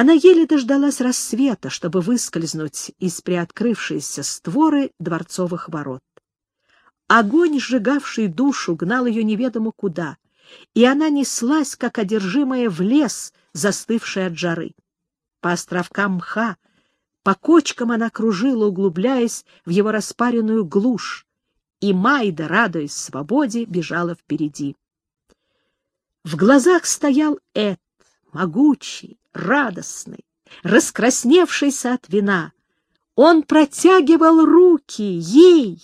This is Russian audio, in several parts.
Она еле дождалась рассвета, чтобы выскользнуть из приоткрывшейся створы дворцовых ворот. Огонь, сжигавший душу, гнал ее неведомо куда, и она неслась, как одержимая, в лес, застывший от жары. По островкам мха, по кочкам она кружила, углубляясь в его распаренную глушь, и Майда, радуясь свободе, бежала впереди. В глазах стоял Эд, могучий, радостный, раскрасневшийся от вина. Он протягивал руки ей.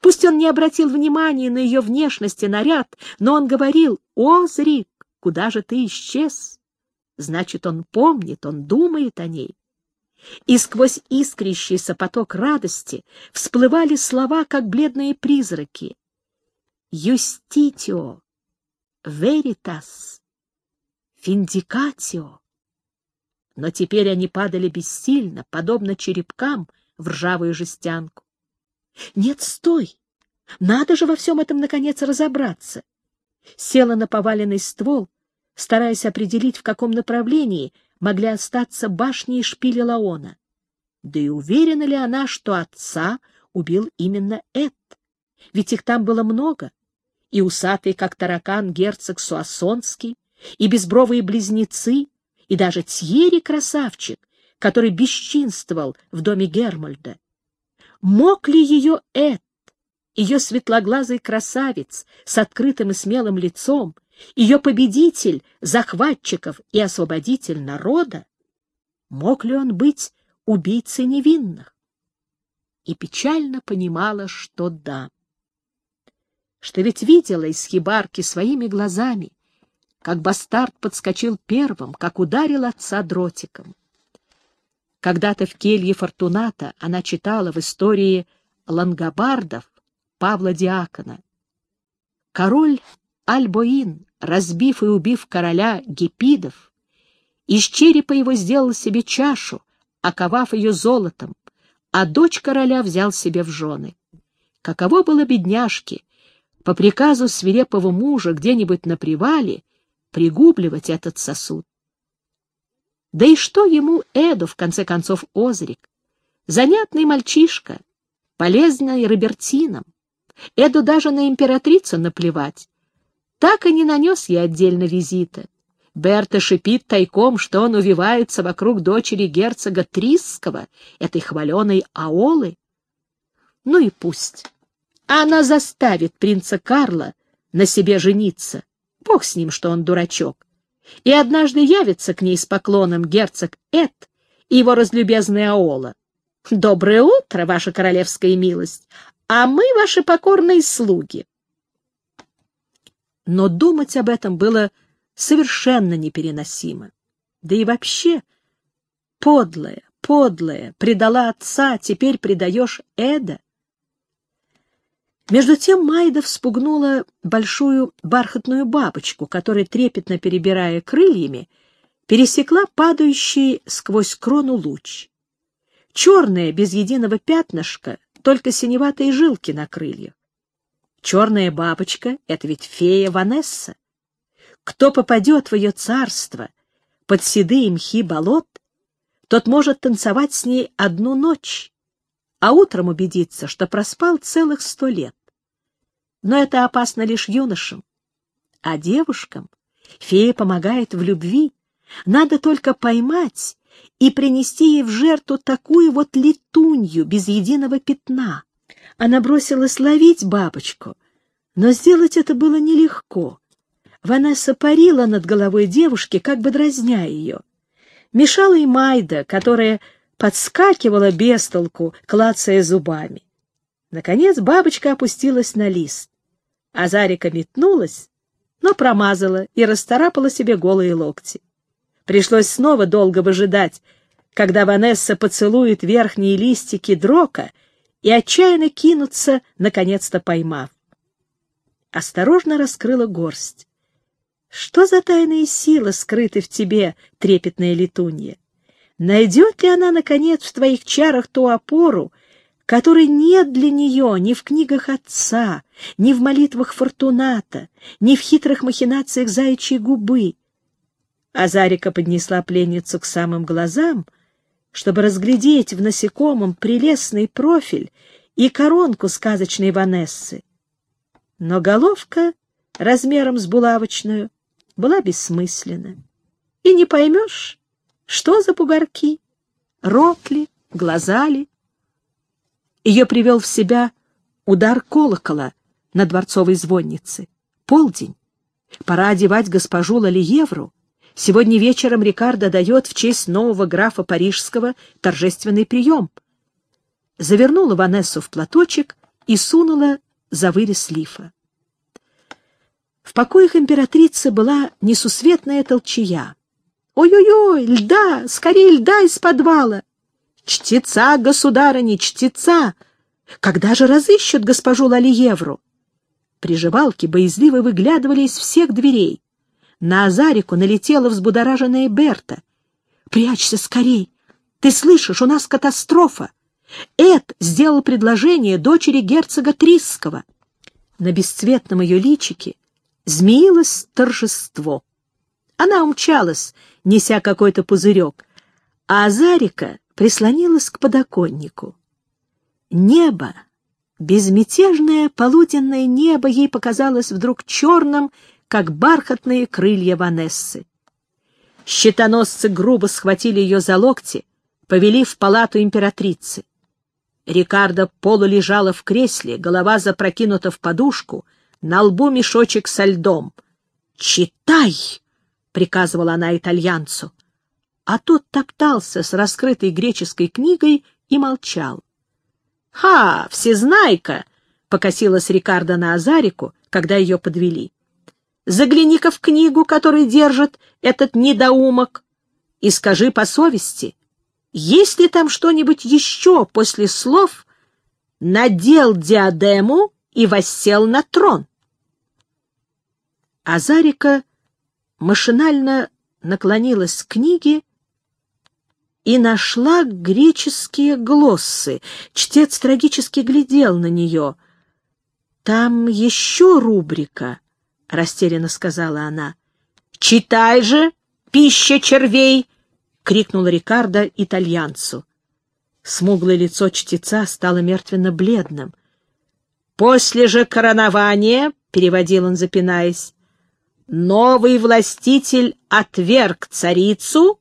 Пусть он не обратил внимания на ее внешность и наряд, но он говорил, «О, Зрик, куда же ты исчез?» Значит, он помнит, он думает о ней. И сквозь искрящийся поток радости всплывали слова, как бледные призраки. «Юститио», «Веритас», «Финдикатио». Но теперь они падали бессильно, подобно черепкам в ржавую жестянку. Нет, стой! Надо же во всем этом, наконец, разобраться. Села на поваленный ствол, стараясь определить, в каком направлении могли остаться башни и шпили Лаона. Да и уверена ли она, что отца убил именно Эд? Ведь их там было много. И усатый, как таракан, герцог Суассонский, и безбровые близнецы, и даже Тьерри красавчик, который бесчинствовал в доме Гермальда. Мог ли ее Эд, ее светлоглазый красавец с открытым и смелым лицом, ее победитель захватчиков и освободитель народа, мог ли он быть убийцей невинных? И печально понимала, что да. Что ведь видела из хибарки своими глазами, как бастард подскочил первым, как ударил отца дротиком. Когда-то в келье Фортуната она читала в истории лангобардов Павла Диакона. Король Альбоин, разбив и убив короля Гепидов, из черепа его сделал себе чашу, оковав ее золотом, а дочь короля взял себе в жены. Каково было бедняжке, по приказу свирепого мужа где-нибудь на привале, пригубливать этот сосуд? Да и что ему Эду, в конце концов, Озрик? Занятный мальчишка, полезный Робертином. Эду даже на императрицу наплевать. Так и не нанес ей отдельно визита. Берта шипит тайком, что он увивается вокруг дочери герцога Трисского, этой хваленой Аолы. Ну и пусть. Она заставит принца Карла на себе жениться. Бог с ним, что он дурачок и однажды явится к ней с поклоном герцог Эд и его разлюбезная Аола. «Доброе утро, ваша королевская милость, а мы ваши покорные слуги». Но думать об этом было совершенно непереносимо. Да и вообще, подлая, подлая, предала отца, теперь предаешь Эда. Между тем Майда вспугнула большую бархатную бабочку, которая, трепетно перебирая крыльями, пересекла падающий сквозь крону луч. Черная, без единого пятнышка, только синеватые жилки на крыльях. Черная бабочка — это ведь фея Ванесса. Кто попадет в ее царство под седые мхи болот, тот может танцевать с ней одну ночь, а утром убедиться, что проспал целых сто лет. Но это опасно лишь юношам. А девушкам фея помогает в любви. Надо только поймать и принести ей в жертву такую вот летунью без единого пятна. Она бросилась ловить бабочку, но сделать это было нелегко. Ванесса парила над головой девушки, как бы дразня ее. Мешала и Майда, которая подскакивала без толку, клацая зубами. Наконец бабочка опустилась на лист. Азарика метнулась, но промазала и расторапала себе голые локти. Пришлось снова долго выжидать, когда Ванесса поцелует верхние листики дрока и отчаянно кинуться, наконец-то поймав. Осторожно раскрыла горсть. Что за тайные силы скрыты в тебе, трепетная летунья? Найдет ли она, наконец, в твоих чарах ту опору, которой нет для нее ни в книгах отца, ни в молитвах Фортуната, ни в хитрых махинациях заячьей губы? Азарика поднесла пленницу к самым глазам, чтобы разглядеть в насекомом прелестный профиль и коронку сказочной Ванессы. Но головка размером с булавочную была бессмысленна. И не поймешь, что за бугорки, рот ли, глаза ли. Ее привел в себя удар колокола на дворцовой звоннице. Полдень. Пора одевать госпожу Лалиевру. Сегодня вечером Рикардо дает в честь нового графа Парижского торжественный прием. Завернула Ванессу в платочек и сунула за вырез лифа. В покоях императрицы была несусветная толчая. «Ой-ой-ой, льда! Скорее льда из подвала!» «Чтеца, государыня, чтеца! Когда же разыщут госпожу Лалиевру?» Приживалки боязливо выглядывали из всех дверей. На Азарику налетела взбудораженная Берта. «Прячься скорей! Ты слышишь, у нас катастрофа! Эд сделал предложение дочери герцога Трисского». На бесцветном ее личике змеилось торжество. Она умчалась, неся какой-то пузырек, а Азарика прислонилась к подоконнику. Небо, безмятежное полуденное небо ей показалось вдруг черным как бархатные крылья Ванессы. Щитоносцы грубо схватили ее за локти, повели в палату императрицы. Рикардо полулежала в кресле, голова запрокинута в подушку, на лбу мешочек со льдом. «Читай!» — приказывала она итальянцу. А тот топтался с раскрытой греческой книгой и молчал. «Ха, всезнайка!» — покосилась Рикардо на Азарику, когда ее подвели. Загляни-ка в книгу, которую держит этот недоумок, и скажи по совести, есть ли там что-нибудь еще после слов «надел диадему и воссел на трон»? Азарика машинально наклонилась к книге и нашла греческие глоссы. Чтец трагически глядел на нее. Там еще рубрика —— растерянно сказала она. «Читай же, пища червей!» — крикнул Рикардо итальянцу. Смуглое лицо чтеца стало мертвенно-бледным. «После же коронования, — переводил он, запинаясь, — новый властитель отверг царицу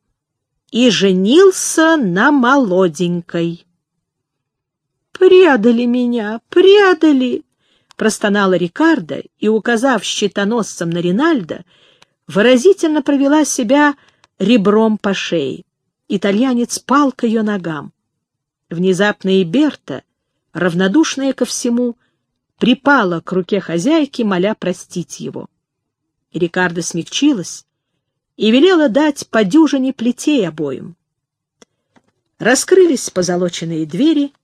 и женился на молоденькой». «Предали меня, предали!» — простонала Рикардо и, указав щитоносцем на Ринальдо, выразительно провела себя ребром по шее. Итальянец пал к ее ногам. Внезапно и Берта, равнодушная ко всему, припала к руке хозяйки, моля простить его. Рикардо смягчилась и велела дать по дюжине плетей обоим. Раскрылись позолоченные двери —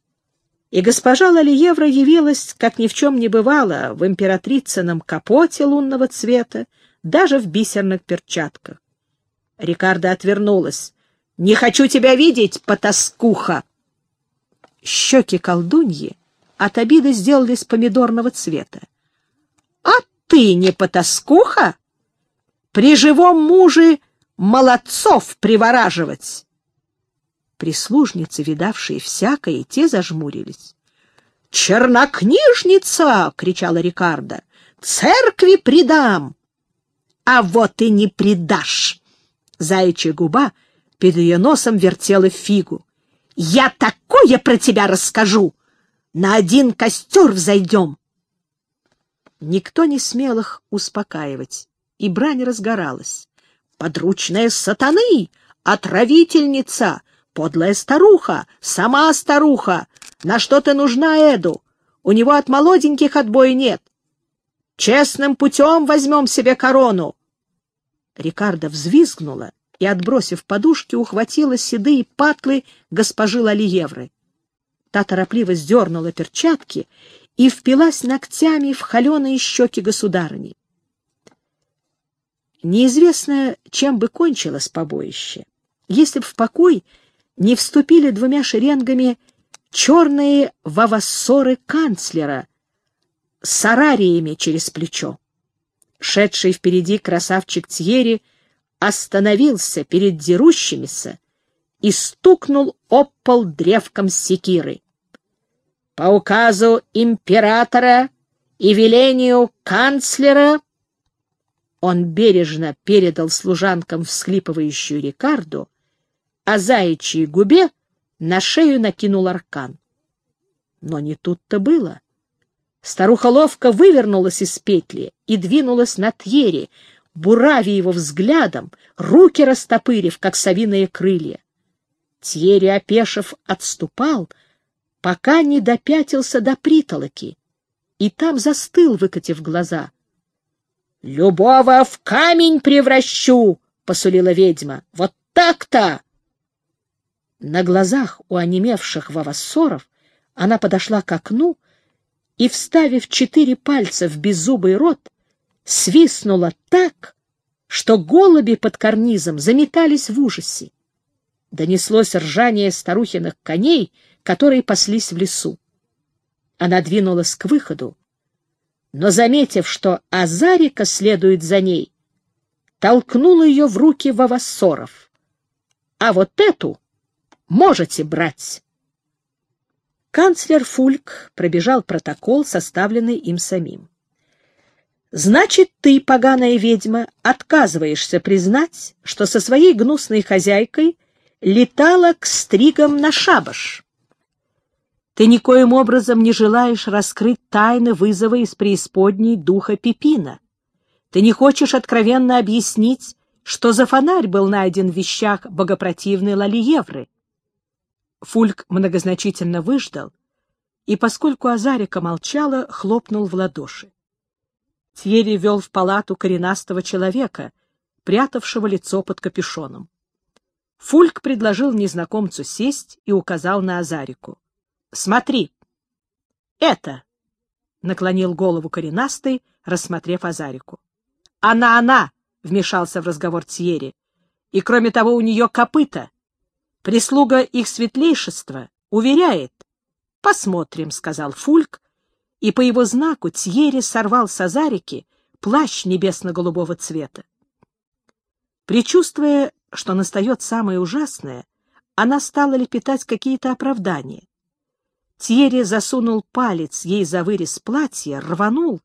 и госпожа Лалиевра явилась, как ни в чем не бывало, в императрицыном капоте лунного цвета, даже в бисерных перчатках. Рикардо отвернулась. «Не хочу тебя видеть, потаскуха!» Щеки колдуньи от обиды сделались помидорного цвета. «А ты не потаскуха? При живом муже молодцов привораживать!» Прислужницы, видавшие всякое, те зажмурились. «Чернокнижница!» — кричала Рикардо. «Церкви предам!» «А вот и не предашь!» Заячья губа перед ее носом вертела фигу. «Я такое про тебя расскажу! На один костер взойдем!» Никто не смел их успокаивать, и брань разгоралась. «Подручная сатаны! Отравительница! Подлая старуха, сама старуха. На что ты нужна Эду? У него от молоденьких отбоя нет. Честным путем возьмем себе корону. Рикардо взвизгнула и, отбросив подушки, ухватила седые патлы госпожи Лалиевры. Та торопливо сдернула перчатки и впилась ногтями в холеные щеки государыни. Неизвестно, чем бы кончилось побоище. Если б в покой не вступили двумя шеренгами черные вавассоры канцлера с арариями через плечо. Шедший впереди красавчик Тьери остановился перед дерущимися и стукнул об древком секиры. По указу императора и велению канцлера он бережно передал служанкам всхлипывающую Рикарду, а заячьей губе на шею накинул аркан. Но не тут-то было. Старуха ловко вывернулась из петли и двинулась на Тьере, бурави его взглядом, руки растопырив, как совиные крылья. Тьерри, опешив, отступал, пока не допятился до притолоки, и там застыл, выкатив глаза. — Любого в камень превращу! — посулила ведьма. — Вот так-то! На глазах у онемевших вавассоров она подошла к окну и, вставив четыре пальца в беззубый рот, свистнула так, что голуби под карнизом заметались в ужасе. Донеслось ржание старухиных коней, которые паслись в лесу. Она двинулась к выходу, но, заметив, что Азарика следует за ней, толкнула ее в руки Вавассоров. «А вот эту можете брать!» Канцлер Фульк пробежал протокол, составленный им самим. «Значит, ты, поганая ведьма, отказываешься признать, что со своей гнусной хозяйкой летала к стригам на шабаш. Ты никоим образом не желаешь раскрыть тайны вызова из преисподней духа Пипина. Ты не хочешь откровенно объяснить, что за фонарь был найден в вещах богопротивной Лалиевры. Фульк многозначительно выждал, и, поскольку Азарика молчала, хлопнул в ладоши. Тьерри вел в палату коренастого человека, прятавшего лицо под капюшоном. Фульк предложил незнакомцу сесть и указал на Азарику. — Смотри. — Это, — наклонил голову коренастый, рассмотрев Азарику. — Она, она, — вмешался в разговор Тьерри. — И, кроме того, у нее копыта. Прислуга их светлейшества уверяет. — Посмотрим, — сказал Фульк, и по его знаку Тьерри сорвал с Азарики плащ небесно-голубого цвета. Причувствуя, что настает самое ужасное, она стала лепетать какие-то оправдания. Тьерри засунул палец ей за вырез платья, рванул,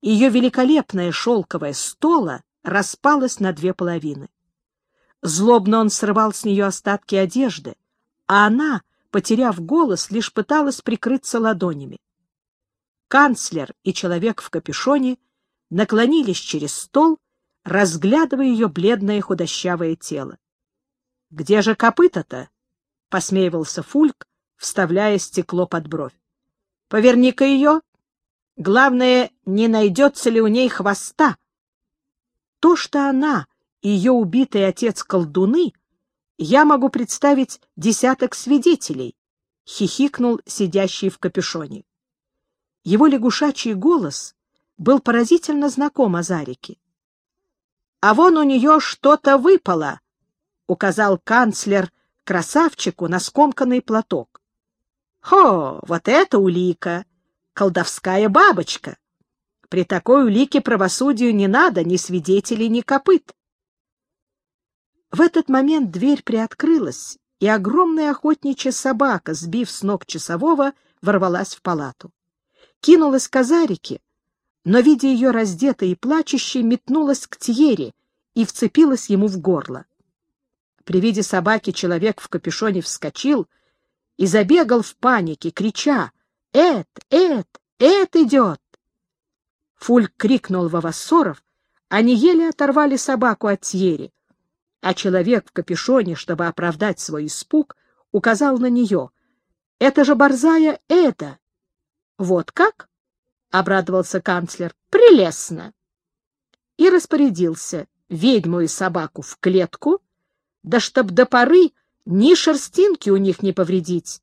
и ее великолепная шелковая стола распалась на две половины. Злобно он срывал с нее остатки одежды, а она, потеряв голос, лишь пыталась прикрыться ладонями. Канцлер и человек в капюшоне наклонились через стол разглядывая ее бледное худощавое тело. — Где же копыта-то? — посмеивался Фульк, вставляя стекло под бровь. — Поверни-ка ее. Главное, не найдется ли у ней хвоста. То, что она и ее убитый отец колдуны, я могу представить десяток свидетелей, — хихикнул сидящий в капюшоне. Его лягушачий голос был поразительно знаком Азарике. А вон у нее что-то выпало, — указал канцлер красавчику на скомканный платок. — Хо, вот это улика! Колдовская бабочка! При такой улике правосудию не надо ни свидетелей, ни копыт. В этот момент дверь приоткрылась, и огромная охотничья собака, сбив с ног часового, ворвалась в палату. Кинулась к Азарике, но, видя ее раздетой и плачущей, метнулась к Тьере и вцепилась ему в горло. При виде собаки человек в капюшоне вскочил и забегал в панике, крича «Эд! Эд! Эд идет!» Фульк крикнул Вавассоров, они еле оторвали собаку от Тьери, а человек в капюшоне, чтобы оправдать свой испуг, указал на нее. «Это же борзая Эда!» «Вот как?» — обрадовался канцлер. — Прелестно! И распорядился ведьму и собаку в клетку, да чтоб до поры ни шерстинки у них не повредить.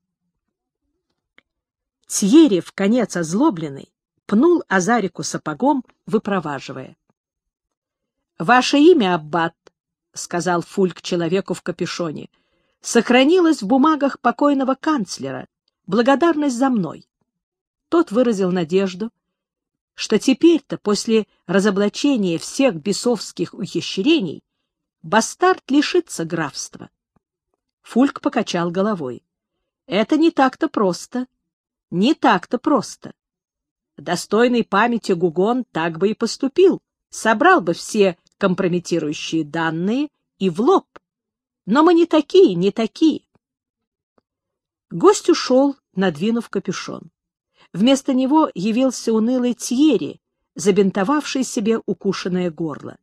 Тьерри, в конец озлобленный, пнул Азарику сапогом, выпроваживая. — Ваше имя, Аббат, — сказал Фульк человеку в капюшоне, — сохранилось в бумагах покойного канцлера. Благодарность за мной. Тот выразил надежду, что теперь-то, после разоблачения всех бесовских ухищрений, бастард лишится графства. Фульк покачал головой. Это не так-то просто. Не так-то просто. Достойный памяти Гугон так бы и поступил, собрал бы все компрометирующие данные и в лоб. Но мы не такие, не такие. Гость ушел, надвинув капюшон. Вместо него явился унылый Тьери, забинтовавший себе укушенное горло.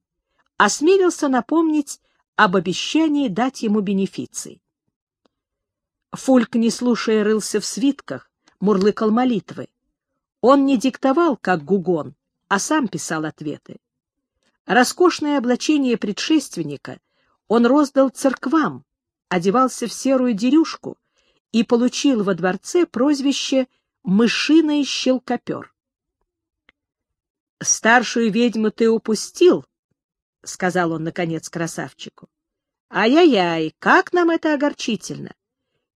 Осмелился напомнить об обещании дать ему бенефиции. Фульк, не слушая, рылся в свитках, мурлыкал молитвы. Он не диктовал, как Гугон, а сам писал ответы. Роскошное облачение предшественника он роздал церквам, одевался в серую дерюшку и получил во дворце прозвище «мышиный щелкопер». «Старшую ведьму ты упустил», — сказал он, наконец, красавчику. «Ай-яй-яй, как нам это огорчительно!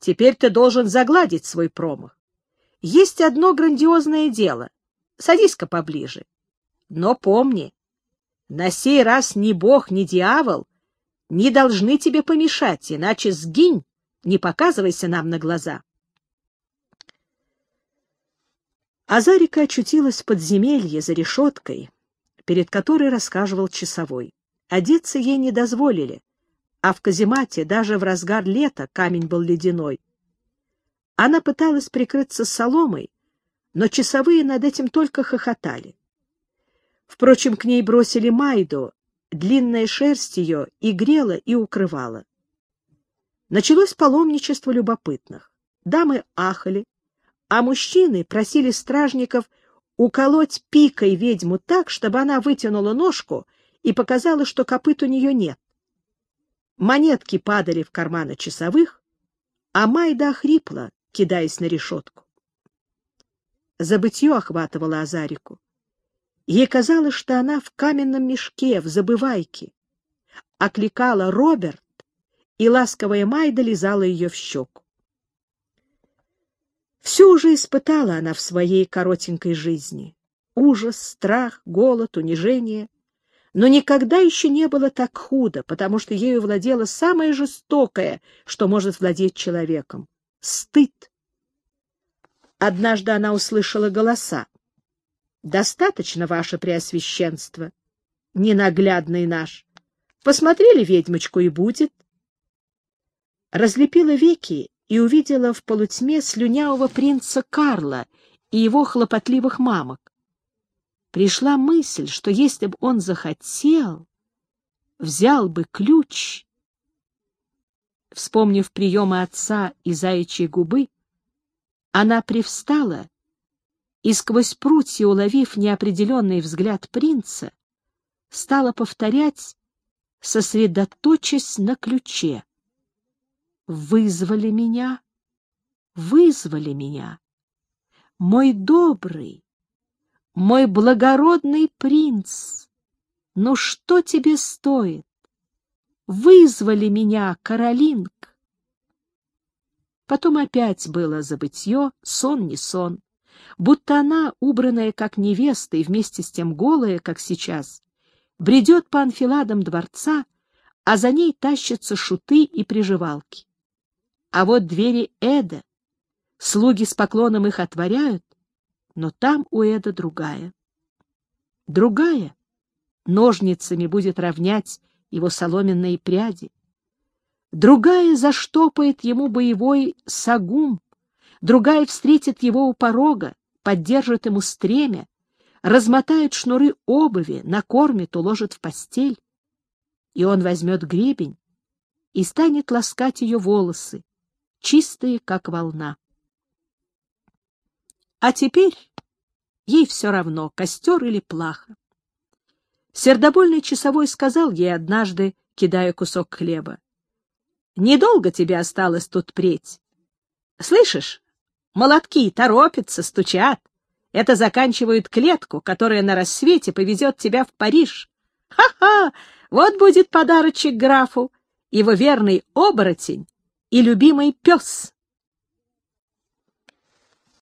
Теперь ты должен загладить свой промах. Есть одно грандиозное дело. Садись-ка поближе. Но помни, на сей раз ни бог, ни дьявол не должны тебе помешать, иначе сгинь, не показывайся нам на глаза. Азарика очутилась в подземелье за решеткой, перед которой рассказывал часовой. Одеться ей не дозволили, а в каземате даже в разгар лета камень был ледяной. Она пыталась прикрыться соломой, но часовые над этим только хохотали. Впрочем, к ней бросили Майду, длинная шерсть ее и грела, и укрывала. Началось паломничество любопытных. Дамы ахали, а мужчины просили стражников уколоть пикой ведьму так, чтобы она вытянула ножку и показала, что копыт у нее нет. Монетки падали в карманы часовых, а Майда охрипла, кидаясь на решетку. Забытье охватывало Азарику. Ей казалось, что она в каменном мешке, в забывайке. Окликала Роберт, и ласковая Майда лизала ее в щеку. Все уже испытала она в своей коротенькой жизни. Ужас, страх, голод, унижение но никогда еще не было так худо, потому что ею владело самое жестокое, что может владеть человеком — стыд. Однажды она услышала голоса. «Достаточно, ваше преосвященство, ненаглядный наш. Посмотрели ведьмочку и будет». Разлепила веки и увидела в полутьме слюнявого принца Карла и его хлопотливых мамок пришла мысль, что если бы он захотел, взял бы ключ. Вспомнив приемы отца и заячьей губы, она привстала и, сквозь прутья уловив неопределенный взгляд принца, стала повторять, сосредоточась на ключе. «Вызвали меня, вызвали меня, мой добрый, мой благородный принц, ну что тебе стоит? Вызвали меня, Каролинг. Потом опять было забытье, сон не сон, будто она, убранная как невеста и вместе с тем голая, как сейчас, бредет по анфиладам дворца, а за ней тащатся шуты и приживалки. А вот двери Эда, слуги с поклоном их отворяют, но там у Эда другая. Другая ножницами будет равнять его соломенные пряди. Другая заштопает ему боевой сагум, другая встретит его у порога, поддержит ему стремя, размотает шнуры обуви, накормит, уложит в постель. И он возьмет гребень и станет ласкать ее волосы, чистые, как волна. А теперь ей все равно, костер или плаха. Сердобольный часовой сказал ей однажды, кидая кусок хлеба, «Недолго тебе осталось тут преть. Слышишь, молотки торопятся, стучат. Это заканчивают клетку, которая на рассвете повезет тебя в Париж. Ха-ха! Вот будет подарочек графу, его верный оборотень и любимый пес».